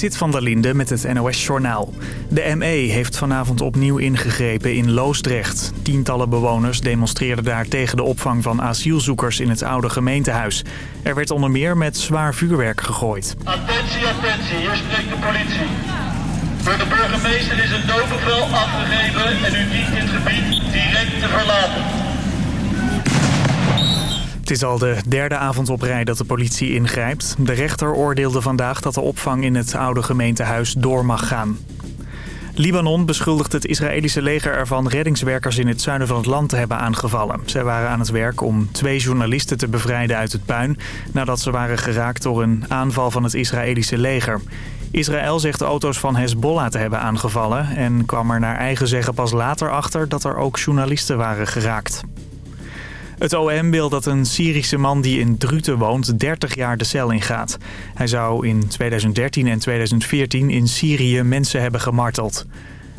Zit van der Linde met het NOS-journaal. De ME heeft vanavond opnieuw ingegrepen in Loosdrecht. Tientallen bewoners demonstreerden daar tegen de opvang van asielzoekers in het oude gemeentehuis. Er werd onder meer met zwaar vuurwerk gegooid. Attentie, attentie, hier spreekt de politie. Door de burgemeester is een doodbevel afgegeven en u dient dit gebied direct te verlaten. Het is al de derde avond op rij dat de politie ingrijpt. De rechter oordeelde vandaag dat de opvang in het oude gemeentehuis door mag gaan. Libanon beschuldigt het Israëlische leger ervan reddingswerkers in het zuiden van het land te hebben aangevallen. Zij waren aan het werk om twee journalisten te bevrijden uit het puin... nadat ze waren geraakt door een aanval van het Israëlische leger. Israël zegt auto's van Hezbollah te hebben aangevallen... en kwam er naar eigen zeggen pas later achter dat er ook journalisten waren geraakt. Het OM wil dat een Syrische man die in Druten woont 30 jaar de cel ingaat. Hij zou in 2013 en 2014 in Syrië mensen hebben gemarteld.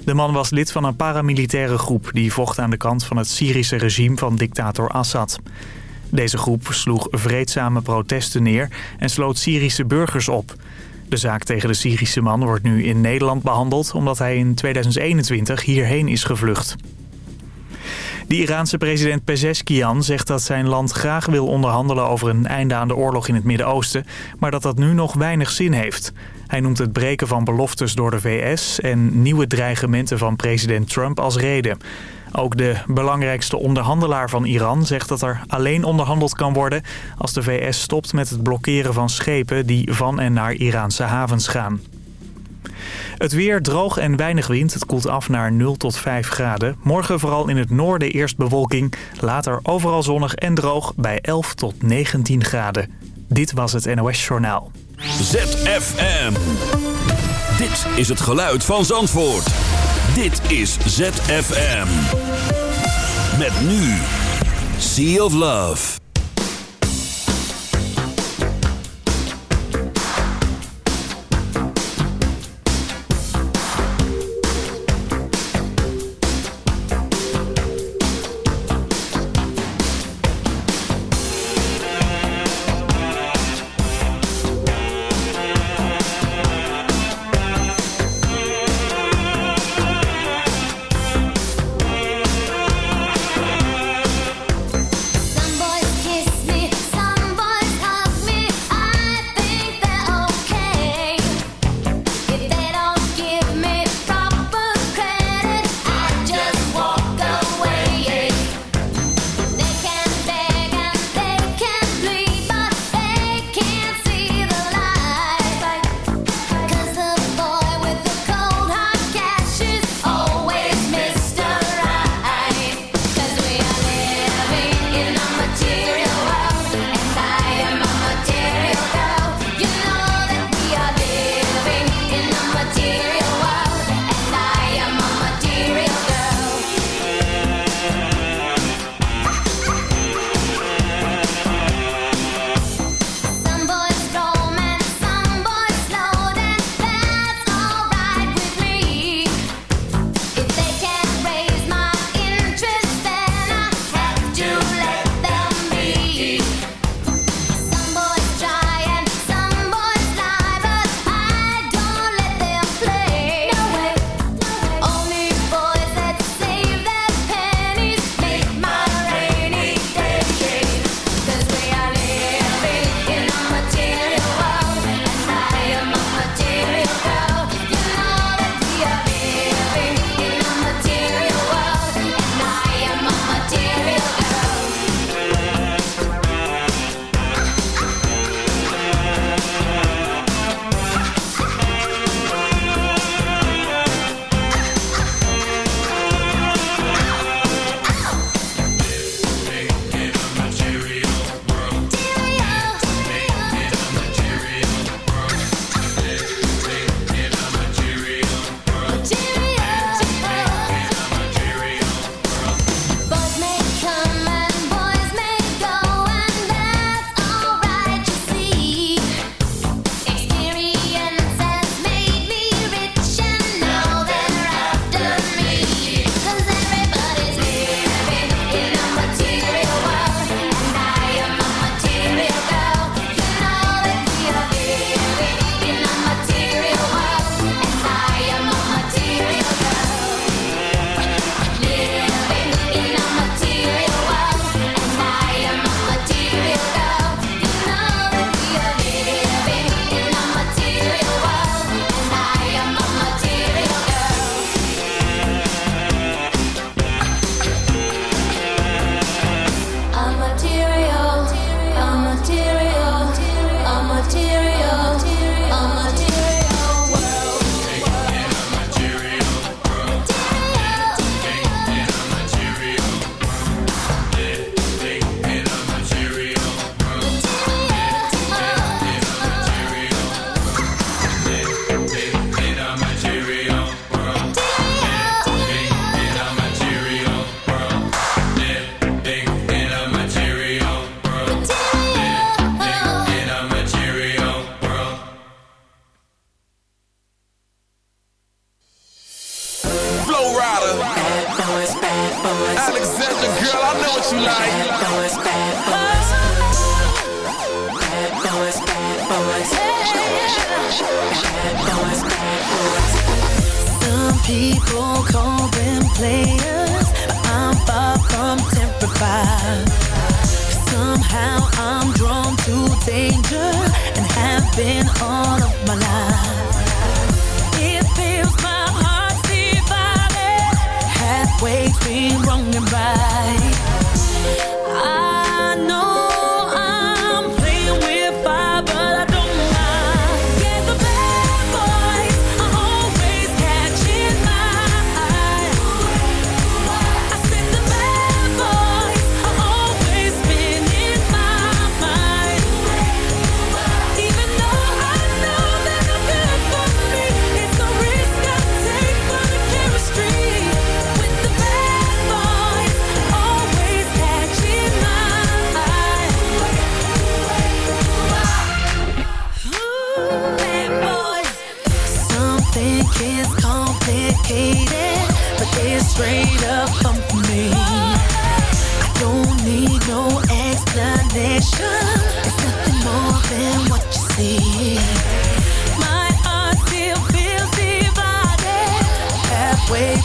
De man was lid van een paramilitaire groep die vocht aan de kant van het Syrische regime van dictator Assad. Deze groep sloeg vreedzame protesten neer en sloot Syrische burgers op. De zaak tegen de Syrische man wordt nu in Nederland behandeld omdat hij in 2021 hierheen is gevlucht. De Iraanse president Pezeshkian zegt dat zijn land graag wil onderhandelen over een einde aan de oorlog in het Midden-Oosten, maar dat dat nu nog weinig zin heeft. Hij noemt het breken van beloftes door de VS en nieuwe dreigementen van president Trump als reden. Ook de belangrijkste onderhandelaar van Iran zegt dat er alleen onderhandeld kan worden als de VS stopt met het blokkeren van schepen die van en naar Iraanse havens gaan. Het weer droog en weinig wind. Het koelt af naar 0 tot 5 graden. Morgen vooral in het noorden eerst bewolking. Later overal zonnig en droog bij 11 tot 19 graden. Dit was het NOS Journaal. ZFM. Dit is het geluid van Zandvoort. Dit is ZFM. Met nu. Sea of Love.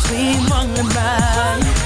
Between wrong and right.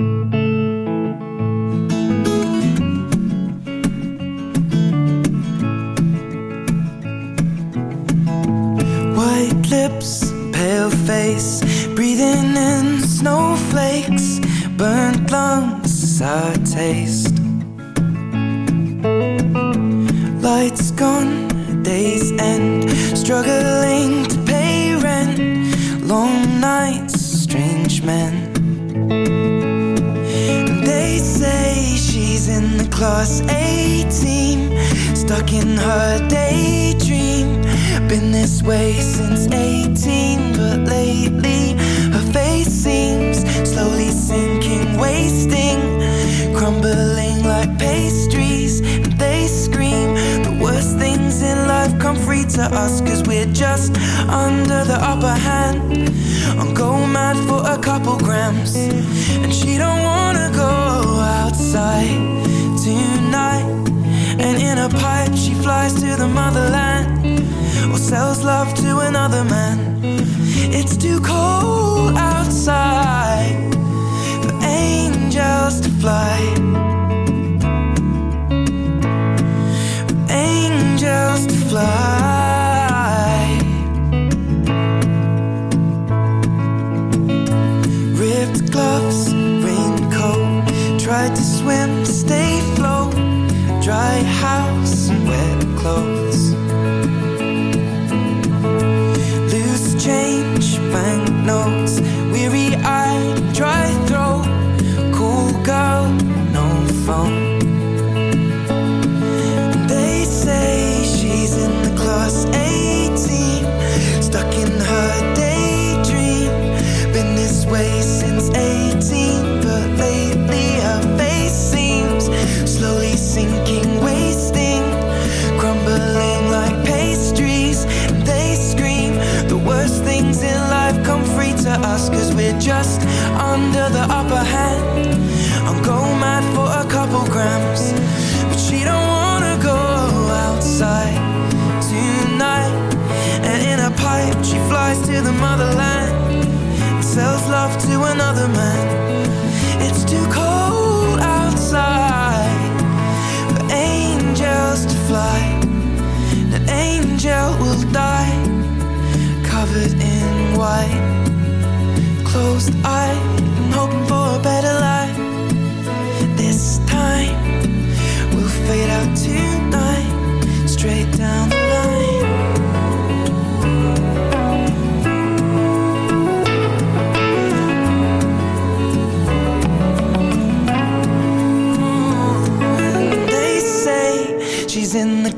White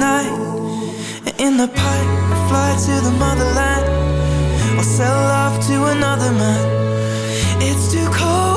night. In the pipe, I fly to the motherland. Or sell off to another man. It's too cold.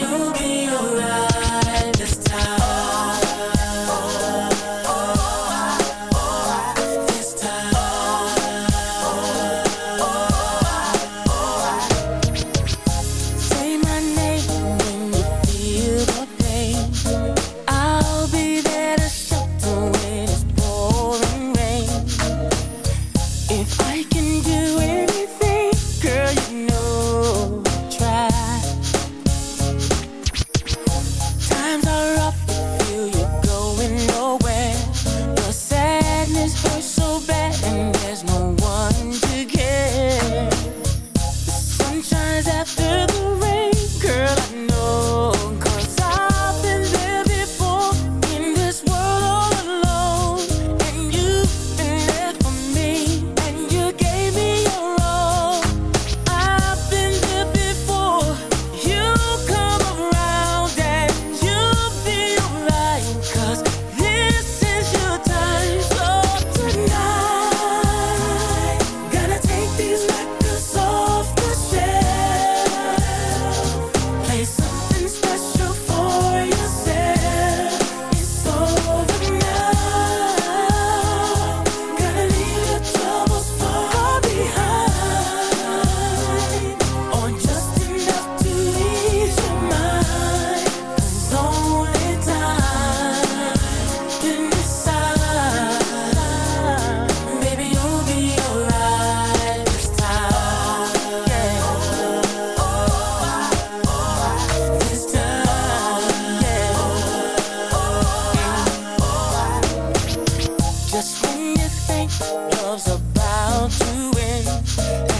you. Just when you think love's about to end,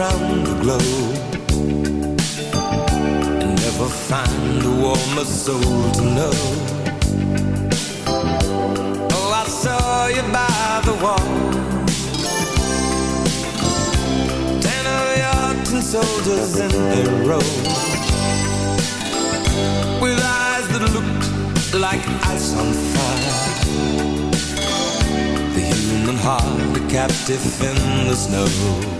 around the globe never find a my soul to know. Oh, I saw you by the wall. Ten of your tin soldiers in a row. With eyes that looked like ice on fire. The human heart, a captive in the snow.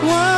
In this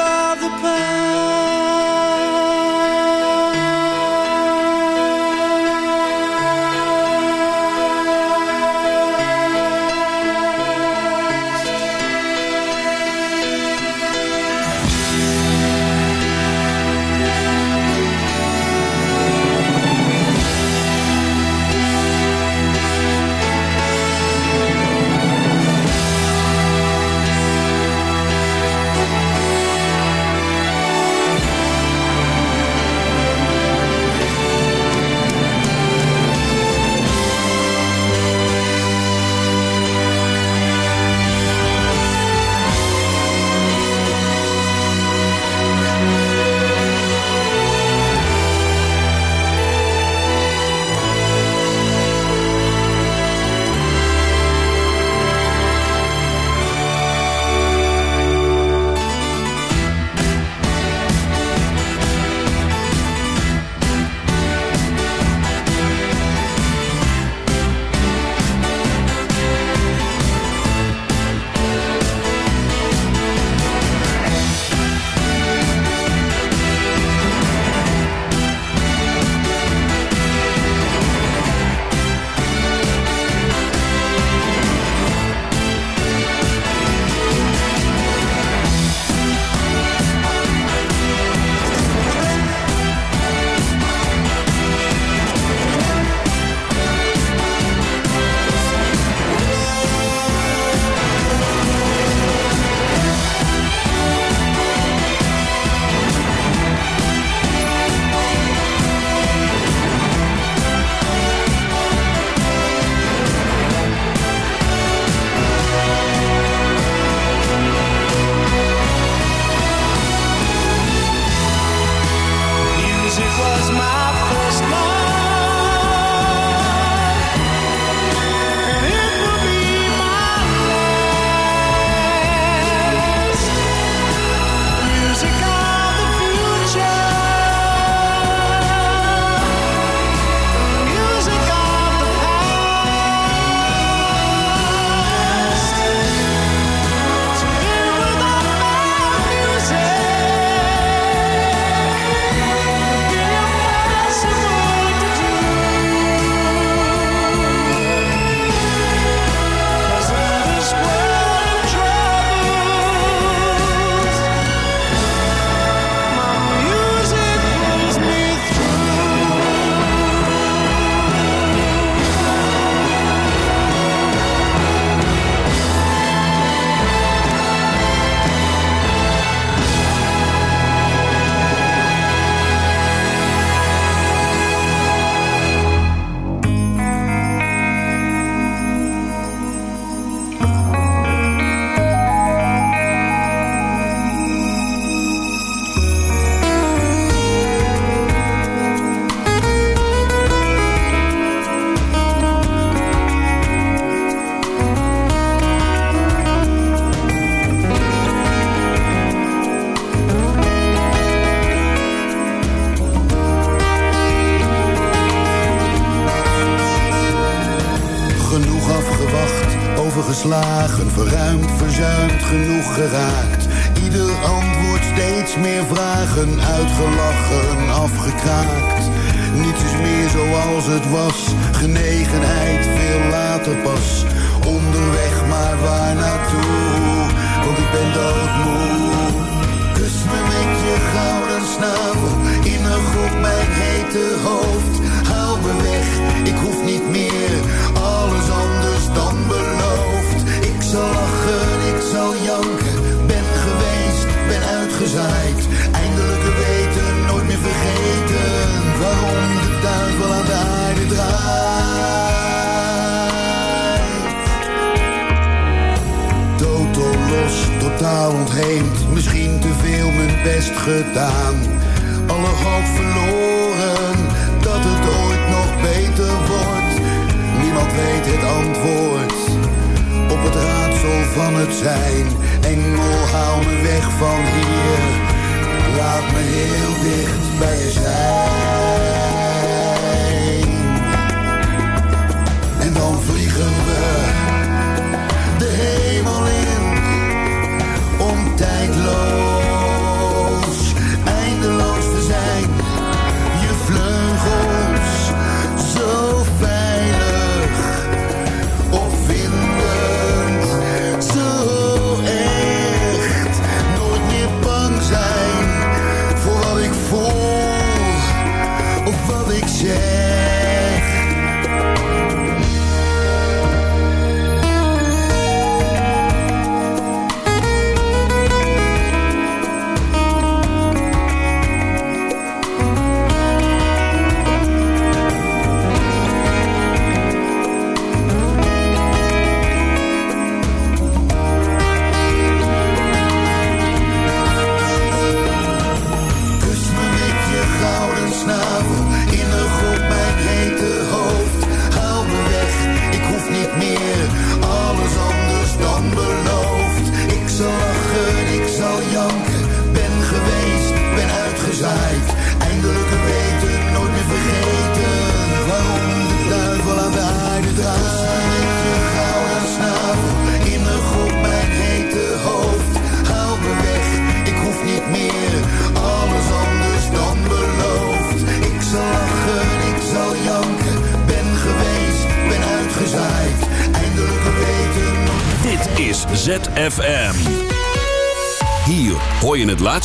of the